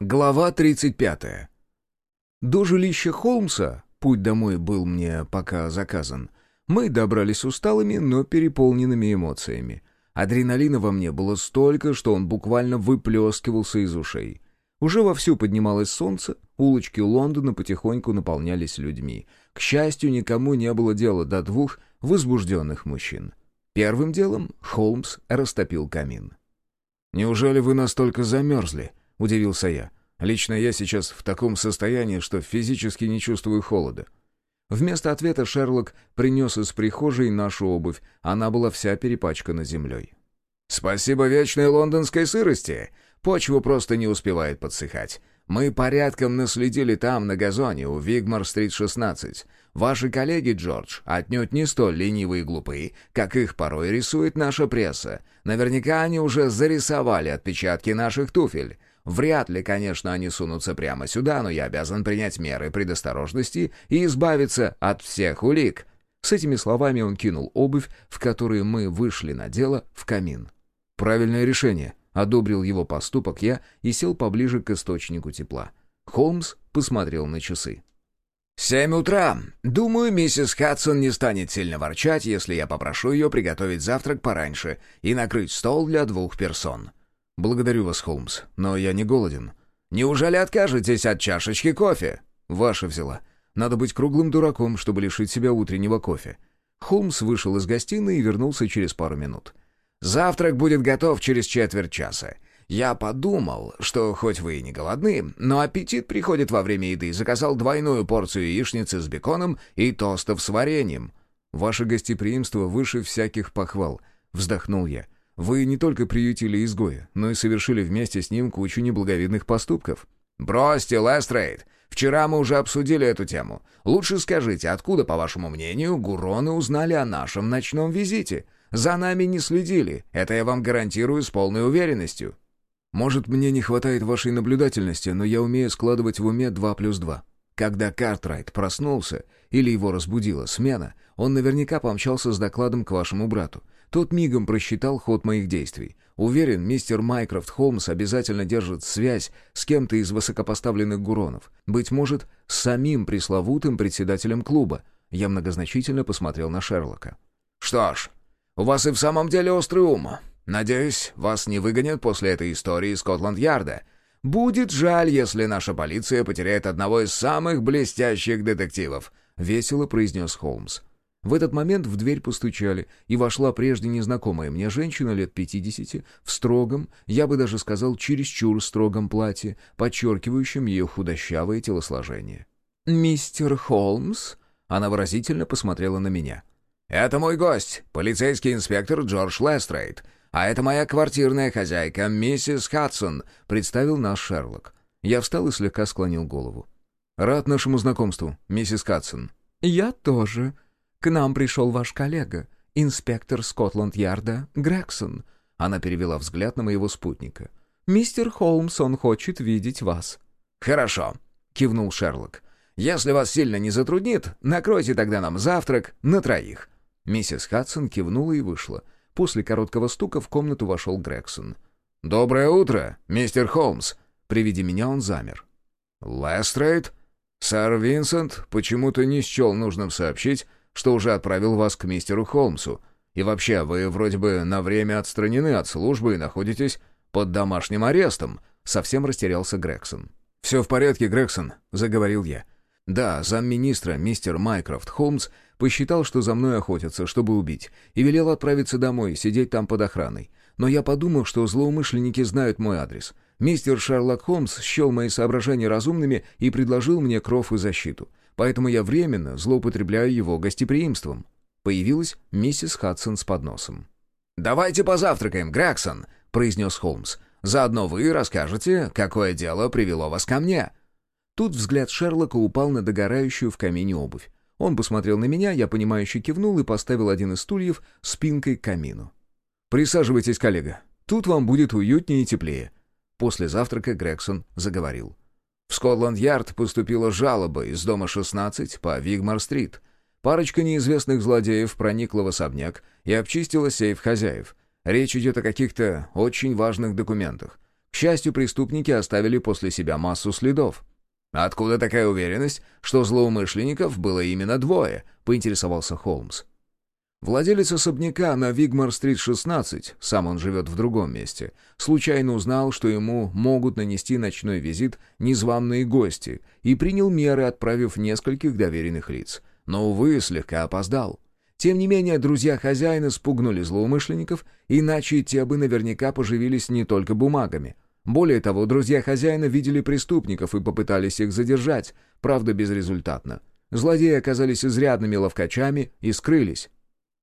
Глава 35. До жилища Холмса, путь домой был мне пока заказан, мы добрались усталыми, но переполненными эмоциями. Адреналина во мне было столько, что он буквально выплескивался из ушей. Уже вовсю поднималось солнце, улочки Лондона потихоньку наполнялись людьми. К счастью, никому не было дела до двух возбужденных мужчин. Первым делом Холмс растопил камин. «Неужели вы настолько замерзли?» — удивился я. «Лично я сейчас в таком состоянии, что физически не чувствую холода». Вместо ответа Шерлок принес из прихожей нашу обувь, она была вся перепачкана землей. «Спасибо вечной лондонской сырости. Почва просто не успевает подсыхать. Мы порядком наследили там, на газоне, у Вигмар-стрит 16. Ваши коллеги, Джордж, отнюдь не столь ленивые и глупые, как их порой рисует наша пресса. Наверняка они уже зарисовали отпечатки наших туфель. Вряд ли, конечно, они сунутся прямо сюда, но я обязан принять меры предосторожности и избавиться от всех улик». С этими словами он кинул обувь, в которой мы вышли на дело, в камин. «Правильное решение», — одобрил его поступок я и сел поближе к источнику тепла. Холмс посмотрел на часы. «Семь утра. Думаю, миссис Хадсон не станет сильно ворчать, если я попрошу ее приготовить завтрак пораньше и накрыть стол для двух персон». «Благодарю вас, Холмс, но я не голоден». «Неужели откажетесь от чашечки кофе?» «Ваша взяла. Надо быть круглым дураком, чтобы лишить себя утреннего кофе». Холмс вышел из гостиной и вернулся через пару минут. «Завтрак будет готов через четверть часа. Я подумал, что хоть вы и не голодны, но аппетит приходит во время еды, заказал двойную порцию яичницы с беконом и тостов с вареньем». «Ваше гостеприимство выше всяких похвал», — вздохнул я. Вы не только приютили изгоя, но и совершили вместе с ним кучу неблаговидных поступков». «Бросьте, Лестрейд! Вчера мы уже обсудили эту тему. Лучше скажите, откуда, по вашему мнению, Гуроны узнали о нашем ночном визите? За нами не следили, это я вам гарантирую с полной уверенностью». «Может, мне не хватает вашей наблюдательности, но я умею складывать в уме два плюс два. Когда Картрайт проснулся или его разбудила смена, он наверняка помчался с докладом к вашему брату. Тот мигом просчитал ход моих действий. Уверен, мистер Майкрофт Холмс обязательно держит связь с кем-то из высокопоставленных гуронов. Быть может, с самим пресловутым председателем клуба. Я многозначительно посмотрел на Шерлока. «Что ж, у вас и в самом деле острый ум. Надеюсь, вас не выгонят после этой истории из Скотланд-Ярда. Будет жаль, если наша полиция потеряет одного из самых блестящих детективов», — весело произнес Холмс. В этот момент в дверь постучали, и вошла прежде незнакомая мне женщина лет пятидесяти, в строгом, я бы даже сказал, чересчур строгом платье, подчеркивающем ее худощавое телосложение. «Мистер Холмс?» Она выразительно посмотрела на меня. «Это мой гость, полицейский инспектор Джордж Лестрейд. А это моя квартирная хозяйка, миссис Хадсон», — представил наш Шерлок. Я встал и слегка склонил голову. «Рад нашему знакомству, миссис Хадсон». «Я тоже», к нам пришел ваш коллега, инспектор Скотланд-Ярда Грегсон». Она перевела взгляд на моего спутника. «Мистер Холмс, он хочет видеть вас». «Хорошо», — кивнул Шерлок. «Если вас сильно не затруднит, накройте тогда нам завтрак на троих». Миссис Хадсон кивнула и вышла. После короткого стука в комнату вошел Грегсон. «Доброе утро, мистер Холмс!» При виде меня он замер. «Лестрейд?» Сэр Винсент почему-то не счел нужным сообщить, что уже отправил вас к мистеру Холмсу. И вообще, вы вроде бы на время отстранены от службы и находитесь под домашним арестом», — совсем растерялся Грегсон. «Все в порядке, Грегсон», — заговорил я. «Да, замминистра, мистер Майкрофт Холмс, посчитал, что за мной охотятся, чтобы убить, и велел отправиться домой сидеть там под охраной. Но я подумал, что злоумышленники знают мой адрес. Мистер Шерлок Холмс счел мои соображения разумными и предложил мне кров и защиту поэтому я временно злоупотребляю его гостеприимством». Появилась миссис Хадсон с подносом. «Давайте позавтракаем, Грегсон», — произнес Холмс. «Заодно вы расскажете, какое дело привело вас ко мне». Тут взгляд Шерлока упал на догорающую в камине обувь. Он посмотрел на меня, я понимающе кивнул и поставил один из стульев спинкой к камину. «Присаживайтесь, коллега. Тут вам будет уютнее и теплее». После завтрака Грегсон заговорил. В Скотланд-Ярд поступила жалоба из дома 16 по Вигмар-стрит. Парочка неизвестных злодеев проникла в особняк и обчистила сейф хозяев. Речь идет о каких-то очень важных документах. К счастью, преступники оставили после себя массу следов. «Откуда такая уверенность, что злоумышленников было именно двое?» — поинтересовался Холмс. Владелец особняка на Вигмар-стрит 16, сам он живет в другом месте, случайно узнал, что ему могут нанести ночной визит незваные гости, и принял меры, отправив нескольких доверенных лиц. Но, увы, слегка опоздал. Тем не менее, друзья хозяина спугнули злоумышленников, иначе те бы наверняка поживились не только бумагами. Более того, друзья хозяина видели преступников и попытались их задержать, правда безрезультатно. Злодеи оказались изрядными ловкачами и скрылись.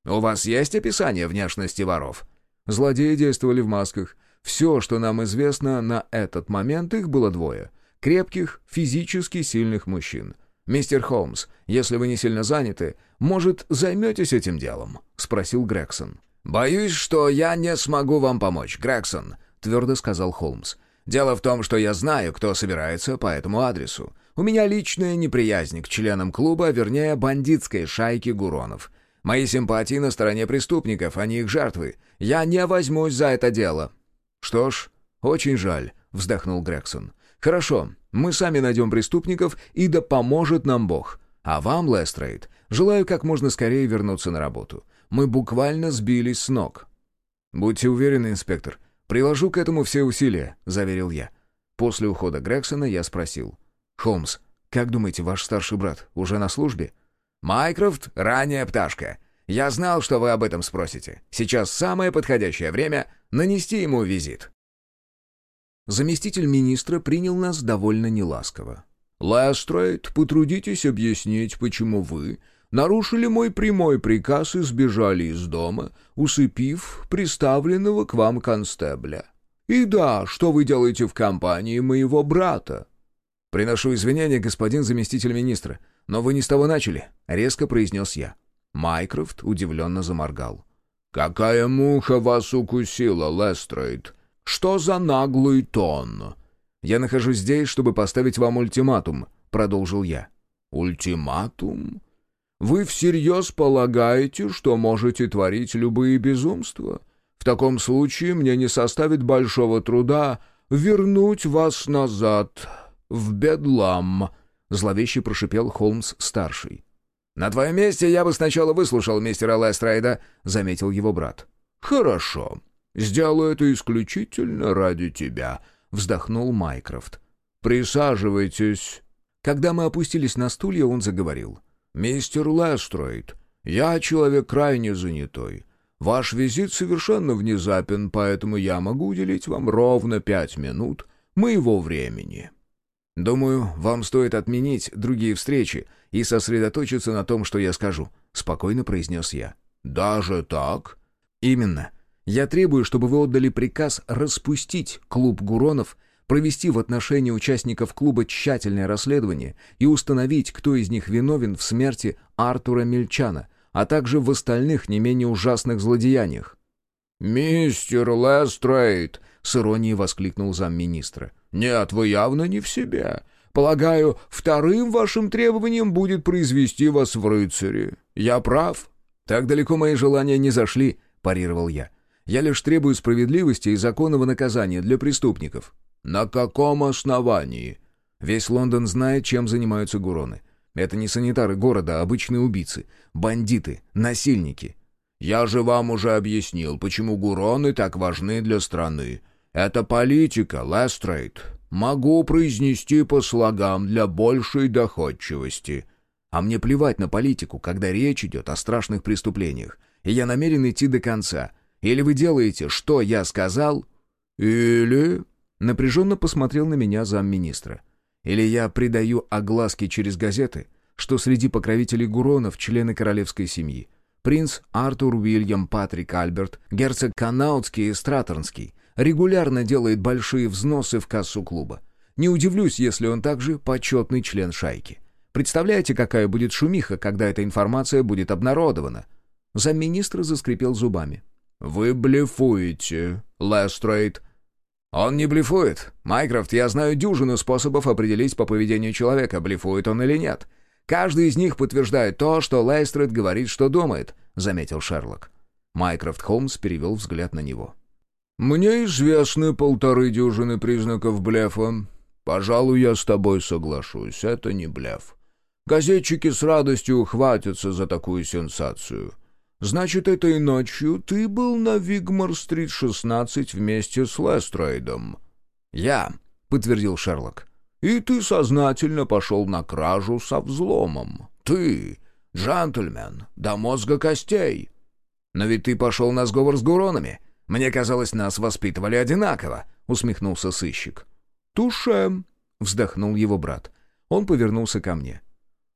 «У вас есть описание внешности воров?» Злодеи действовали в масках. Все, что нам известно на этот момент, их было двое. Крепких, физически сильных мужчин. «Мистер Холмс, если вы не сильно заняты, может, займетесь этим делом?» — спросил Грегсон. «Боюсь, что я не смогу вам помочь, Грегсон», — твердо сказал Холмс. «Дело в том, что я знаю, кто собирается по этому адресу. У меня личная неприязнь к членам клуба, а вернее, бандитской шайки Гуронов. Мои симпатии на стороне преступников, а не их жертвы. Я не возьмусь за это дело». «Что ж, очень жаль», — вздохнул Грегсон. «Хорошо, мы сами найдем преступников, и да поможет нам Бог. А вам, Лестрейд, желаю как можно скорее вернуться на работу. Мы буквально сбились с ног». «Будьте уверены, инспектор, приложу к этому все усилия», — заверил я. После ухода Грегсона я спросил. «Холмс, как думаете, ваш старший брат уже на службе?» «Майкрофт — ранняя пташка. Я знал, что вы об этом спросите. Сейчас самое подходящее время нанести ему визит». Заместитель министра принял нас довольно неласково. «Лестрейд, потрудитесь объяснить, почему вы нарушили мой прямой приказ и сбежали из дома, усыпив приставленного к вам констебля. И да, что вы делаете в компании моего брата?» «Приношу извинения, господин заместитель министра», «Но вы не с того начали», — резко произнес я. Майкрофт удивленно заморгал. «Какая муха вас укусила, Лестрейд? Что за наглый тон?» «Я нахожусь здесь, чтобы поставить вам ультиматум», — продолжил я. «Ультиматум? Вы всерьез полагаете, что можете творить любые безумства? В таком случае мне не составит большого труда вернуть вас назад в бедлам», Зловеще прошипел Холмс-старший. «На твоем месте я бы сначала выслушал мистера Лестрейда», — заметил его брат. «Хорошо. Сделаю это исключительно ради тебя», — вздохнул Майкрофт. «Присаживайтесь». Когда мы опустились на стулья, он заговорил. «Мистер Лестрейд, я человек крайне занятой. Ваш визит совершенно внезапен, поэтому я могу уделить вам ровно пять минут моего времени». «Думаю, вам стоит отменить другие встречи и сосредоточиться на том, что я скажу», — спокойно произнес я. «Даже так?» «Именно. Я требую, чтобы вы отдали приказ распустить клуб Гуронов, провести в отношении участников клуба тщательное расследование и установить, кто из них виновен в смерти Артура Мельчана, а также в остальных не менее ужасных злодеяниях». «Мистер Лестрейд!» — с иронией воскликнул замминистра. «Нет, вы явно не в себе. Полагаю, вторым вашим требованием будет произвести вас в рыцари. Я прав?» «Так далеко мои желания не зашли», — парировал я. «Я лишь требую справедливости и законного наказания для преступников». «На каком основании?» Весь Лондон знает, чем занимаются гуроны. Это не санитары города, а обычные убийцы, бандиты, насильники. «Я же вам уже объяснил, почему гуроны так важны для страны. Это политика, Лестрейд. Могу произнести по слогам для большей доходчивости. А мне плевать на политику, когда речь идет о страшных преступлениях. И я намерен идти до конца. Или вы делаете, что я сказал, или...» Напряженно посмотрел на меня замминистра. «Или я придаю огласке через газеты, что среди покровителей Гуронов члены королевской семьи. Принц Артур Уильям Патрик Альберт, герцог Канаутский и Страторнский, регулярно делает большие взносы в кассу клуба. Не удивлюсь, если он также почетный член шайки. Представляете, какая будет шумиха, когда эта информация будет обнародована?» Замминистра заскрипел зубами. «Вы блефуете, Лестрейд». «Он не блефует. Майкрофт, я знаю дюжину способов определить по поведению человека, блефует он или нет. Каждый из них подтверждает то, что Лестрейд говорит, что думает», — заметил Шерлок. Майкрофт Холмс перевел взгляд на него. «Мне известны полторы дюжины признаков блефа. Пожалуй, я с тобой соглашусь, это не блеф. Газетчики с радостью ухватятся за такую сенсацию. Значит, этой ночью ты был на Вигмор-стрит 16 вместе с Лестрейдом?» «Я», — подтвердил Шерлок. «И ты сознательно пошел на кражу со взломом. Ты, джентльмен, до мозга костей». «Но ведь ты пошел на сговор с гуронами. Мне казалось, нас воспитывали одинаково», — усмехнулся сыщик. «Туше», — вздохнул его брат. Он повернулся ко мне.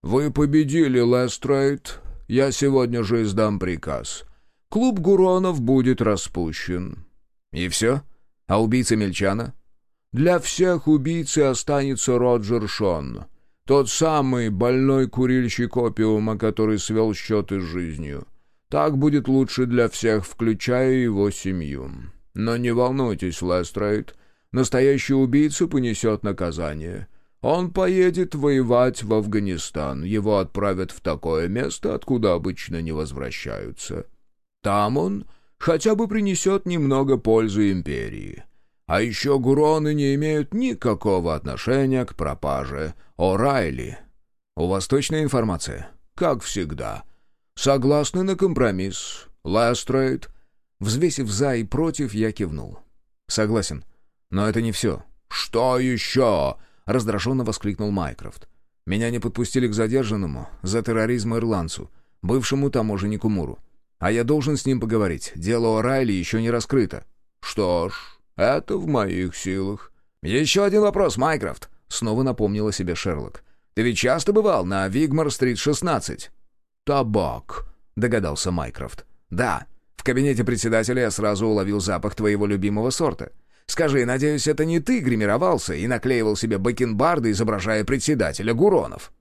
«Вы победили, Лестрейд. Я сегодня же издам приказ. Клуб Гуронов будет распущен». «И все? А убийца Мельчана?» «Для всех убийцей останется Роджер Шон. Тот самый больной курильщик опиума, который свел счеты с жизнью. Так будет лучше для всех, включая его семью. Но не волнуйтесь, Лестрейд, настоящий убийца понесет наказание. Он поедет воевать в Афганистан, его отправят в такое место, откуда обычно не возвращаются. Там он хотя бы принесет немного пользы империи. А еще гуроны не имеют никакого отношения к пропаже О'Райли. У вас точная информация? Как всегда. «Согласны на компромисс. Лестрейд?» Взвесив «за» и «против», я кивнул. «Согласен. Но это не все». «Что еще?» — раздраженно воскликнул Майкрофт. «Меня не подпустили к задержанному за терроризм ирландцу, бывшему таможеннику Муру. А я должен с ним поговорить. Дело о Райли еще не раскрыто». «Что ж, это в моих силах». «Еще один вопрос, Майкрофт», — снова напомнил о себе Шерлок. «Ты ведь часто бывал на Вигмар-стрит 16?» «Табак», — догадался Майкрофт. «Да, в кабинете председателя я сразу уловил запах твоего любимого сорта. Скажи, надеюсь, это не ты гримировался и наклеивал себе бакенбарды, изображая председателя Гуронов?»